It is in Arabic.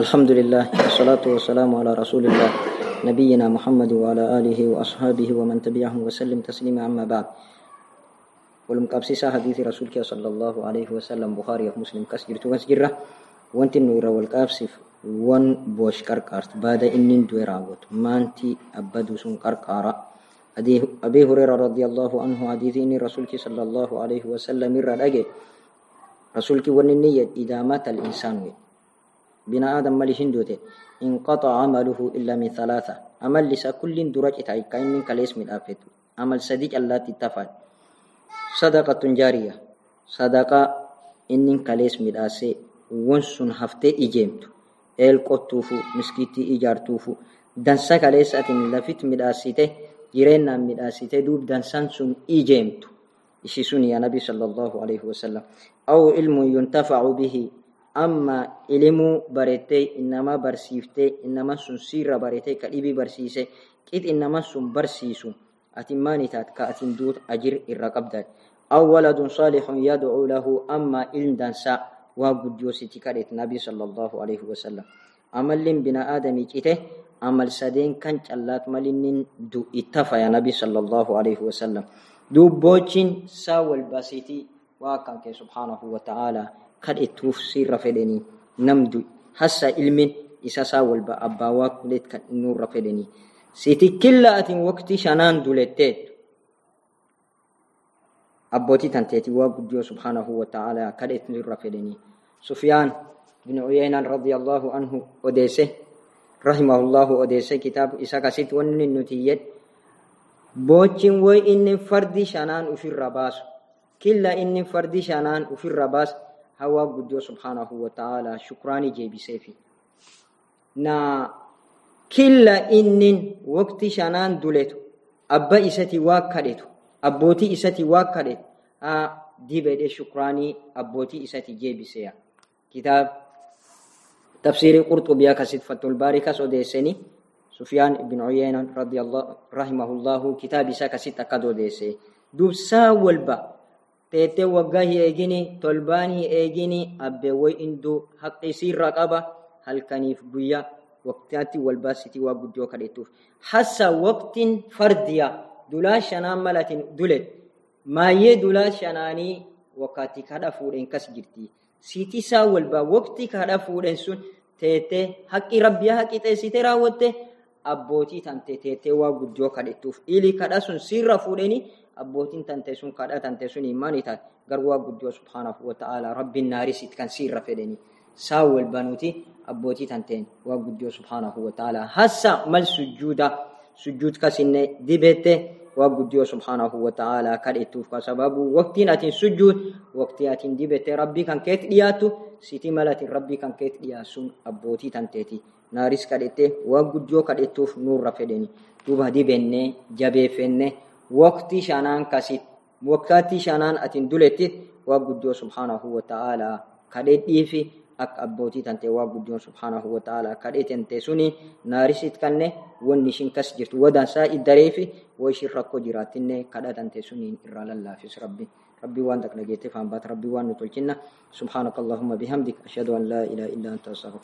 الحمد لله والصلاة والسلام على رسول الله نبينا محمد وعلى آله وأصحابه ومن تبعهم وسلم تسليما أما بعد. والمقابسيسا حديث رسولك صلى الله عليه وسلم بخاري ومسلم كسجرت وسجرة وانت النور والقابسف وان بوش كركارت بعد إنين دوي راوت مانتي أبدو سن كركارا أبي هريرة رضي الله عنه حديث إني رسولك صلى الله عليه وسلم الرد رسولك ونني إذا مات الإنسان. بنا آدم مالي هندوته. انقطع عمله إلا من ثلاثة. عمل لسا كل درج إتعي كاين كاليس من آفت عمل صديق الله تتفاد. صدقة جارية. صدقة إنن كاليس من آسي. ونسن هفته إجيمت إل قطوفو مسكيتي إجارتوفو. دنسا كاليس أتن لفت من آسيته. جيرنا من آسيته دوب دنسان سن إجيمت إشي يا نبي صلى الله عليه وسلم. أو علم ينتفع به amma ilimuu barettee innama barsiiftee innama sun sirra baretee ka dhibii barsiise qix innama sun barsiisu atin maan itaat ka atin duut ajir irra qabdan aw waladun saalixun yadcuu lahu amma ilm dansa waa guddiyoo siti kadhet nabi sala allahu alaihi wasalam amallin bina aadamii cite amal sadeen kan callaat malinnin du ittafaya nabi sala allahu alaihi wasalam dubbochin saa walbasitii waa kanke subhaanahu wa ta'aalaa kadhetuuf sirra fedhanii namdu hassa ilmin isa saa walba abbaa waa kuleet kan innurra fedhanii siti killa atin waqti shanaan duletteet abbootii tanteeti waa guddiyo subhaanahu wa ta'ala kadhetu irra fedhanii sufyaan bin uyaynan radiyallahu anhu odeesse rahimahullahu odeesse kitaab isa kasit wanni nuti yed boochin woy inni fardi shanaan ufirra baasu killa inni fardi shanaan ufirra baasu hawa guddio subhanahu wa ta'ala shukrani jeebiseefi na killa innin waqti shanaan duletu abba isati waa kadhetu abbootii isati waa kadhetu ha dibedhe shukranii abbootii isati jeebiseya kitaab tafsirii qurxubiyaa kasit fatul baarii kas odeesseni sufyaan ibn uyayna radiyallahu rahimahullahu kitaab isaa kasit akkad odeesse dub saa walba teete waggaa hi eegini tolbaan hi eegini abbeewway induu haqisiirra qaba halkaniif guyyaa waqtiyaatti walbaasitii waa guddoo kadhetuuf. Hassa waqtiin fardiya dulaa shanaan malatin dulet maayyee dulaa shanaanii wakkaatti kadha fuudhen kas jirti. Siitisaa walbaa waqti kadha fuudhen sun teete haqqi rabbiyaa haqi xeessite raawwatte abbootii tante teetee waa guddoo kadhetuuf. Ili kadha sun sirra fuudheni abbootiin tante sun kadha tante sun imaan itaat garwaa guddoo subhaanahu wa ta'ala rabbiin naarisit kan siirra fedheni saa wal banuuti abbootii tanteen waa guddoo subhaanahu wa ta'ala hassa mal sujjuuda sujjuud kasinne dibette waa guddoo subhaanahu wa ta'ala kadhetuuf ka sababu waqtiin atin sujjuud waqtii atin dibette rabbii kan keet dhiyaatu siti malatin rabbii kan keet dhiyaasun abbootii tanteeti naaris kadhette waa guddoo kadhetuuf nurra fedheni duuba dibenne jabeeffenne وقتي شانان كاسيت وقتي شانان اتين دولتي وغدو سبحانه وتعالى كديتي في اك ابوتي تنت وغدو سبحانه وتعالى كديتي انت سوني ناريسيت كنه ونيشين كاس جرت. ودا سايد دريفي ويش ركو جراتني كدا تنت سوني ار الله في ربي ربي وانك نجيت فان بات. ربي وان تولكنا سبحانك اللهم بحمدك اشهد ان لا اله الا انت. استغفرك